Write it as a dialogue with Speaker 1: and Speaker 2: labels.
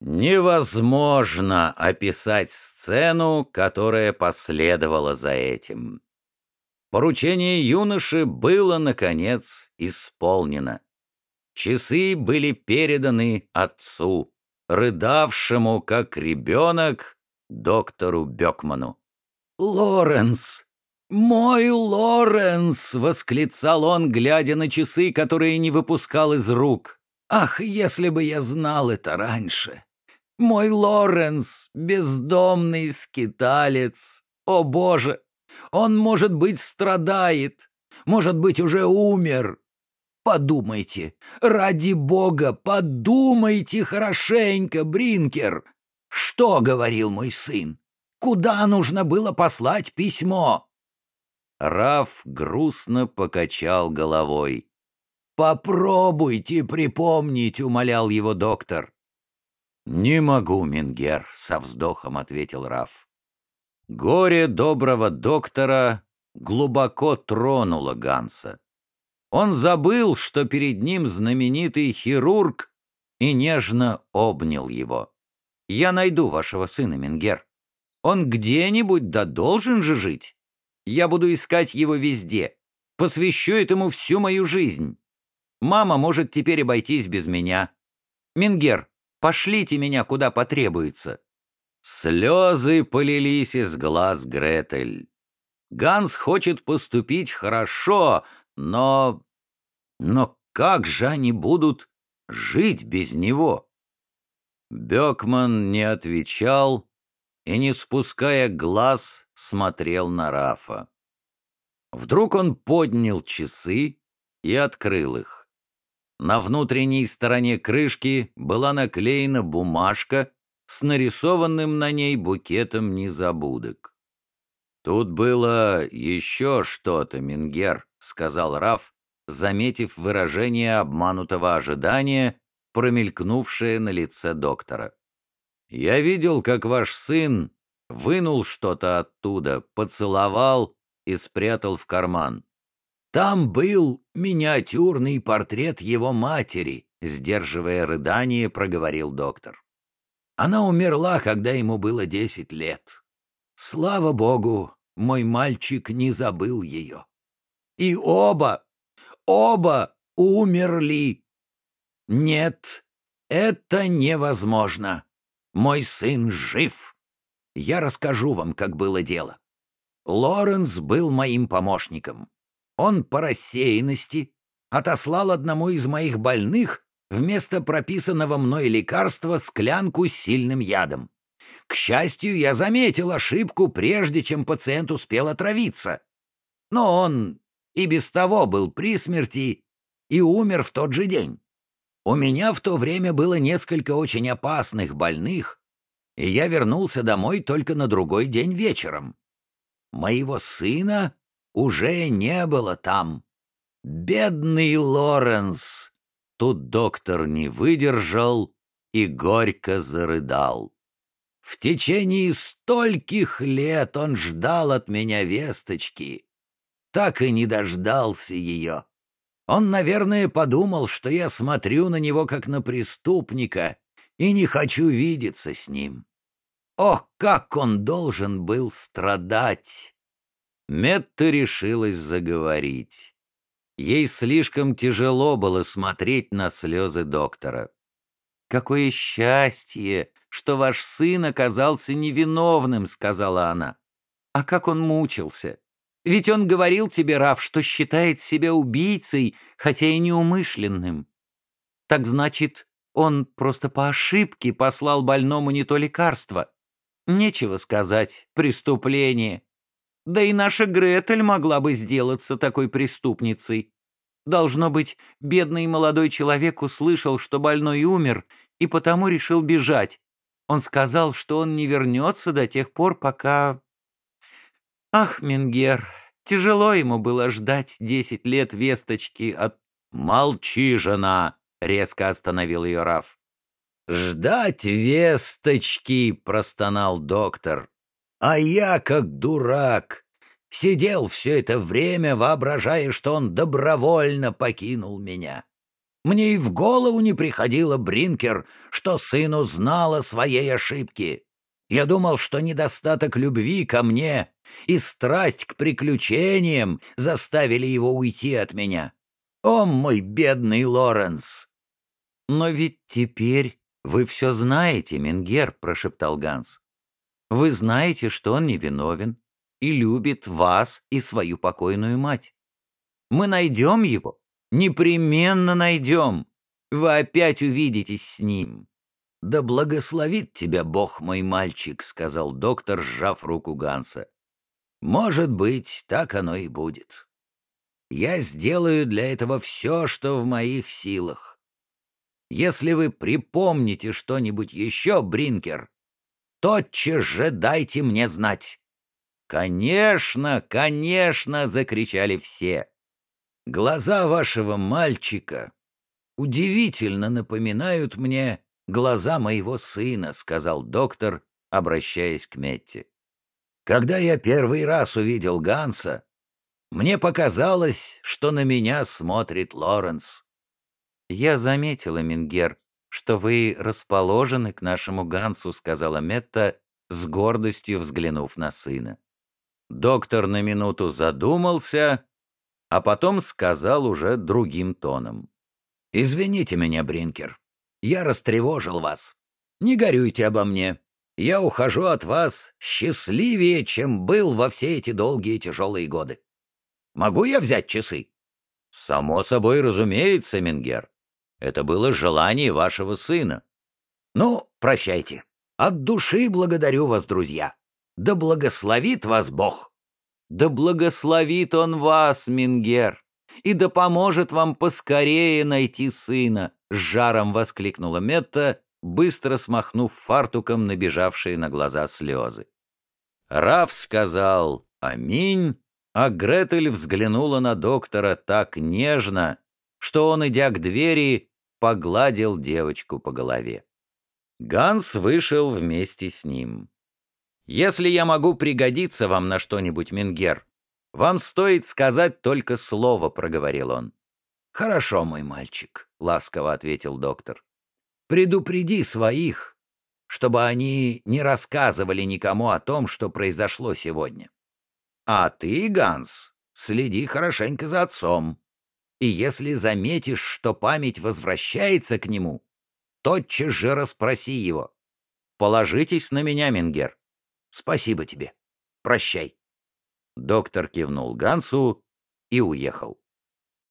Speaker 1: Невозможно описать сцену, которая последовала за этим. Поручение юноши было, наконец, исполнено. Часы были переданы отцу, рыдавшему, как ребенок, доктору Бекману. «Лоренс! Мой Лоренс!» — восклицал он, глядя на часы, которые не выпускал из рук. «Ах, если бы я знал это раньше! Мой Лоренс, бездомный скиталец! О, Боже! Он, может быть, страдает, может быть, уже умер. Подумайте, ради бога, подумайте хорошенько, Бринкер. Что говорил мой сын? Куда нужно было послать письмо?» Раф грустно покачал головой. «Попробуйте припомнить», — умолял его доктор. «Не могу, Мингер», — со вздохом ответил Раф. Горе доброго доктора глубоко тронуло Ганса. Он забыл, что перед ним знаменитый хирург, и нежно обнял его. «Я найду вашего сына, Мингер. Он где-нибудь да должен же жить. Я буду искать его везде. Посвящу этому всю мою жизнь. Мама может теперь обойтись без меня. Мингер, пошлите меня куда потребуется». Слезы полились из глаз Гретель. Ганс хочет поступить хорошо, но... Но как же они будут жить без него? Бекман не отвечал, и, не спуская глаз, смотрел на Рафа. Вдруг он поднял часы и открыл их. На внутренней стороне крышки была наклеена бумажка с нарисованным на ней букетом незабудок. «Тут было еще что-то, Мингер», — сказал Раф, заметив выражение обманутого ожидания, промелькнувшее на лице доктора. Я видел, как ваш сын вынул что-то оттуда, поцеловал и спрятал в карман. Там был миниатюрный портрет его матери, сдерживая рыдание, проговорил доктор. Она умерла, когда ему было десять лет. Слава богу, мой мальчик не забыл ее. И оба, оба умерли. Нет, это невозможно. Мой сын жив. Я расскажу вам, как было дело. Лоренс был моим помощником. Он по рассеянности отослал одному из моих больных вместо прописанного мной лекарства склянку с сильным ядом. К счастью, я заметил ошибку, прежде чем пациент успел отравиться. Но он и без того был при смерти и умер в тот же день. У меня в то время было несколько очень опасных больных, и я вернулся домой только на другой день вечером. Моего сына уже не было там. Бедный Лоренс! Тут доктор не выдержал и горько зарыдал. В течение стольких лет он ждал от меня весточки, так и не дождался ее. Он, наверное, подумал, что я смотрю на него как на преступника и не хочу видеться с ним. Ох, как он должен был страдать! Метта решилась заговорить. Ей слишком тяжело было смотреть на слезы доктора. «Какое счастье, что ваш сын оказался невиновным», — сказала она. «А как он мучился! Ведь он говорил тебе, Раф, что считает себя убийцей, хотя и неумышленным. Так значит, он просто по ошибке послал больному не то лекарство. Нечего сказать, преступление. Да и наша Гретель могла бы сделаться такой преступницей. Должно быть, бедный молодой человек услышал, что больной умер, и потому решил бежать. Он сказал, что он не вернется до тех пор, пока Ах, Мингер, тяжело ему было ждать десять лет весточки от... «Молчи, жена!» — резко остановил ее Раф. «Ждать весточки!» — простонал доктор. «А я, как дурак, сидел все это время, воображая, что он добровольно покинул меня. Мне и в голову не приходило, Бринкер, что сын узнал о своей ошибке. Я думал, что недостаток любви ко мне и страсть к приключениям заставили его уйти от меня. О, мой бедный Лоренс!» «Но ведь теперь вы все знаете, Менгер», — прошептал Ганс. «Вы знаете, что он невиновен и любит вас и свою покойную мать. Мы найдем его, непременно найдем. Вы опять увидитесь с ним». «Да благословит тебя Бог, мой мальчик», — сказал доктор, сжав руку Ганса. «Может быть, так оно и будет. Я сделаю для этого все, что в моих силах. Если вы припомните что-нибудь еще, Бринкер, тотчас же дайте мне знать». «Конечно, конечно!» — закричали все. «Глаза вашего мальчика удивительно напоминают мне глаза моего сына», — сказал доктор, обращаясь к Метте. «Когда я первый раз увидел Ганса, мне показалось, что на меня смотрит Лоренс».
Speaker 2: «Я заметила, Мингер, что вы расположены к нашему Гансу», — сказала Метта, с гордостью взглянув на сына.
Speaker 1: Доктор на минуту задумался, а потом сказал уже другим тоном. «Извините меня, Бринкер, я растревожил вас. Не горюйте обо мне. Я ухожу от вас счастливее, чем был во все эти долгие тяжелые годы. Могу я взять часы?» «Само собой, разумеется, Менгер. Это было желание вашего сына». «Ну, прощайте. От души благодарю вас, друзья. Да благословит вас Бог!»
Speaker 2: «Да благословит Он вас, Мингер, и да поможет вам поскорее найти сына!» — с жаром воскликнула Метта, быстро смахнув фартуком набежавшие на глаза слезы.
Speaker 1: Раф сказал «Аминь», а Гретель взглянула на доктора так нежно, что он, идя к двери, погладил девочку по голове. Ганс вышел вместе с ним. Если я могу пригодиться вам на что-нибудь, Мингер, вам стоит сказать только слово, — проговорил он. Хорошо, мой мальчик, — ласково ответил доктор. Предупреди своих, чтобы они не рассказывали никому о том, что произошло сегодня. А ты, Ганс, следи хорошенько за отцом. И если заметишь, что память возвращается к нему, тотчас же расспроси его. Положитесь на меня, Мингер. Спасибо тебе. Прощай. Доктор кивнул Гансу и уехал.